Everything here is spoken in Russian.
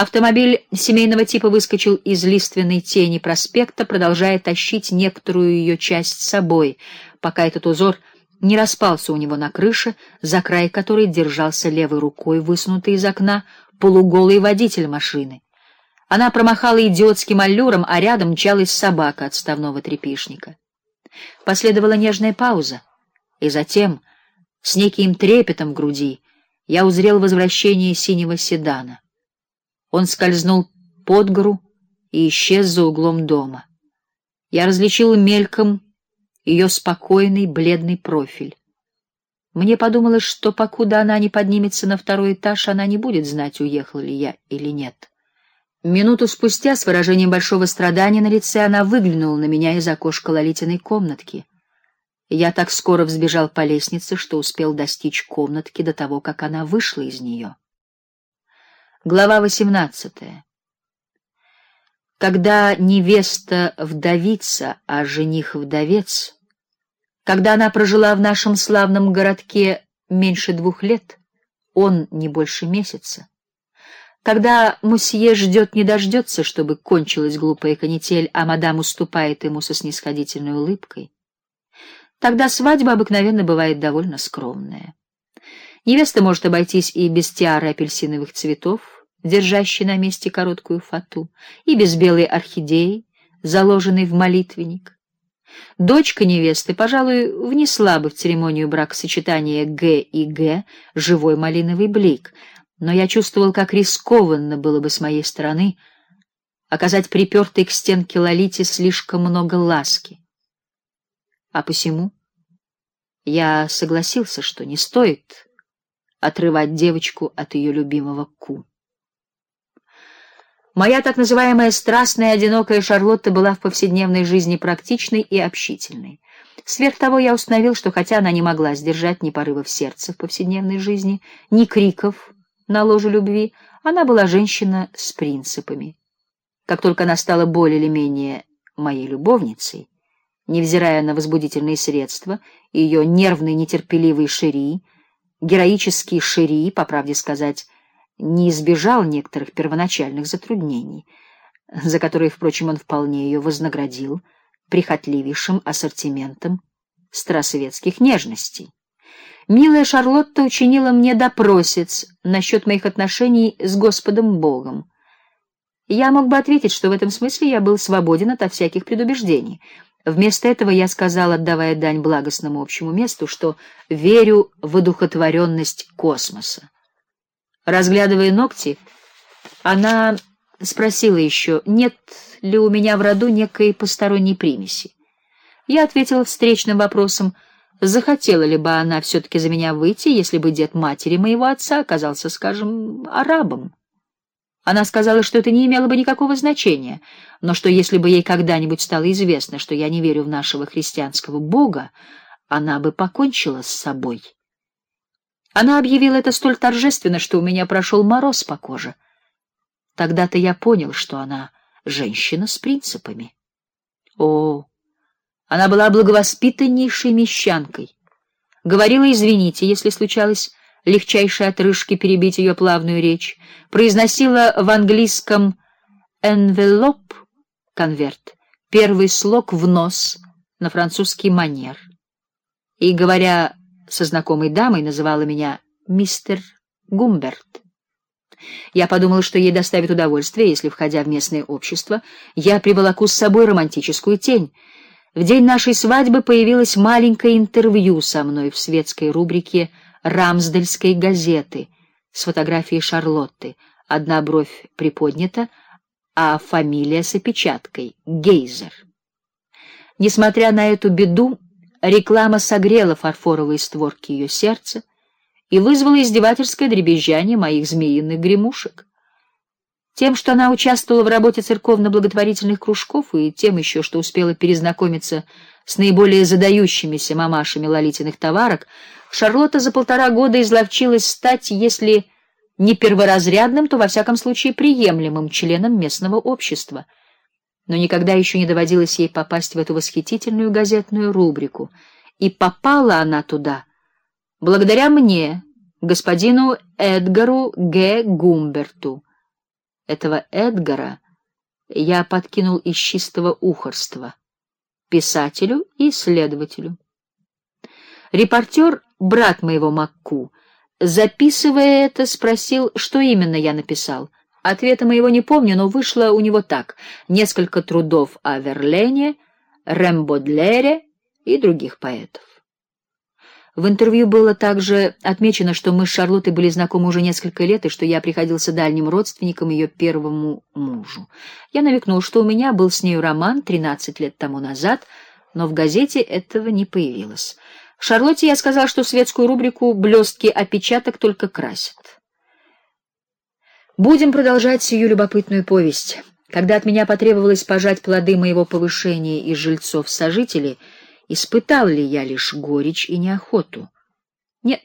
Автомобиль семейного типа выскочил из лиственной тени проспекта, продолжая тащить некоторую ее часть с собой, пока этот узор не распался у него на крыше, за край которой держался левой рукой высунутый из окна полуголый водитель машины. Она промахала идиотским аллюром, а рядом мчалась собака отставного трепишника. Последовала нежная пауза, и затем, с неким трепетом в груди, я узрел возвращение синего седана. Он скользнул под гору и исчез за углом дома. Я различил мельком ее спокойный бледный профиль. Мне подумалось, что покуда она не поднимется на второй этаж, она не будет знать, уехал ли я или нет. Минуту спустя, с выражением большого страдания на лице, она выглянула на меня из окошка Лолитиной комнатки. Я так скоро взбежал по лестнице, что успел достичь комнатки до того, как она вышла из нее. Глава восемнадцатая. Когда невеста вдовица, а жених вдовец, когда она прожила в нашем славном городке меньше двух лет, он не больше месяца, когда мусье ждет не дождется, чтобы кончилась глупая канитель, а мадам уступает ему со снисходительной улыбкой, тогда свадьба обыкновенно бывает довольно скромная. Невеста может обойтись и без тиары апельсиновых цветов, держащей на месте короткую фату, и без белой орхидеи, заложенной в молитвенник. Дочка невесты, пожалуй, внесла бы в церемонию бракосочетания Г и Г живой малиновый блик, но я чувствовал, как рискованно было бы с моей стороны оказать припертой к стенке Лолите слишком много ласки. А посему я согласился, что не стоит отрывать девочку от ее любимого Ку. Моя так называемая страстная одинокая Шарлотта была в повседневной жизни практичной и общительной. Сверх того, я установил, что хотя она не могла сдержать ни порывов сердца в повседневной жизни, ни криков на ложе любви, она была женщина с принципами. Как только она стала более или менее моей любовницей, невзирая на возбудительные средства, ее нервный нетерпеливый шири, героический шири, по правде сказать, не избежал некоторых первоначальных затруднений, за которые, впрочем, он вполне ее вознаградил прихотливейшим ассортиментом старосветских нежностей. Милая Шарлотта учинила мне допросец насчет моих отношений с Господом Богом. Я мог бы ответить, что в этом смысле я был свободен ото всяких предубеждений. Вместо этого я сказал, отдавая дань благостному общему месту, что верю в одухотворенность космоса. Разглядывая ногти, она спросила еще, нет ли у меня в роду некой посторонней примеси. Я ответила встречным вопросом, захотела ли бы она все таки за меня выйти, если бы дед матери моего отца оказался, скажем, арабом. Она сказала, что это не имело бы никакого значения, но что если бы ей когда-нибудь стало известно, что я не верю в нашего христианского Бога, она бы покончила с собой. Она объявила это столь торжественно, что у меня прошел мороз по коже. Тогда-то я понял, что она женщина с принципами. О, она была благовоспитаннейшей мещанкой. Говорила: "Извините, если случалось легчайшей отрыжки перебить ее плавную речь". Произносила в английском envelope конверт, первый слог в нос на французский манер. И говоря со знакомой дамой называла меня мистер Гумберт. Я подумал, что ей доставит удовольствие, если, входя в местное общество, я приволоку с собой романтическую тень. В день нашей свадьбы появилось маленькое интервью со мной в светской рубрике Рамсдельской газеты с фотографией Шарлотты. Одна бровь приподнята, а фамилия с опечаткой Гейзер. Несмотря на эту беду, Реклама согрела фарфоровые створки ее сердца и вызвала издевательское дребезжание моих змеиных гремушек. Тем, что она участвовала в работе церковно-благотворительных кружков, и тем еще, что успела перезнакомиться с наиболее задающимися мамашами лолитиных товарок, Шарлотта за полтора года изловчилась стать, если не перворазрядным, то во всяком случае приемлемым членом местного общества — но никогда еще не доводилось ей попасть в эту восхитительную газетную рубрику, и попала она туда благодаря мне, господину Эдгару Г. Гумберту. Этого Эдгара я подкинул из чистого ухорства писателю и исследователю. Репортер, брат моего Макку, записывая это, спросил, что именно я написал. Ответа моего не помню, но вышло у него так: несколько трудов о Верлене, Рембодлере и других поэтов. В интервью было также отмечено, что мы с Шарлоттой были знакомы уже несколько лет и что я приходился дальним родственником ее первому мужу. Я намекнул, что у меня был с нею роман 13 лет тому назад, но в газете этого не появилось. Шарлотте я сказал, что светскую рубрику блестки опечаток только красят. Будем продолжать сию любопытную повесть. Когда от меня потребовалось пожать плоды моего повышения из жильцов в сожители, испытал ли я лишь горечь и неохоту? Нет.